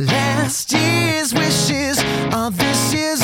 Last year's wishes are this year's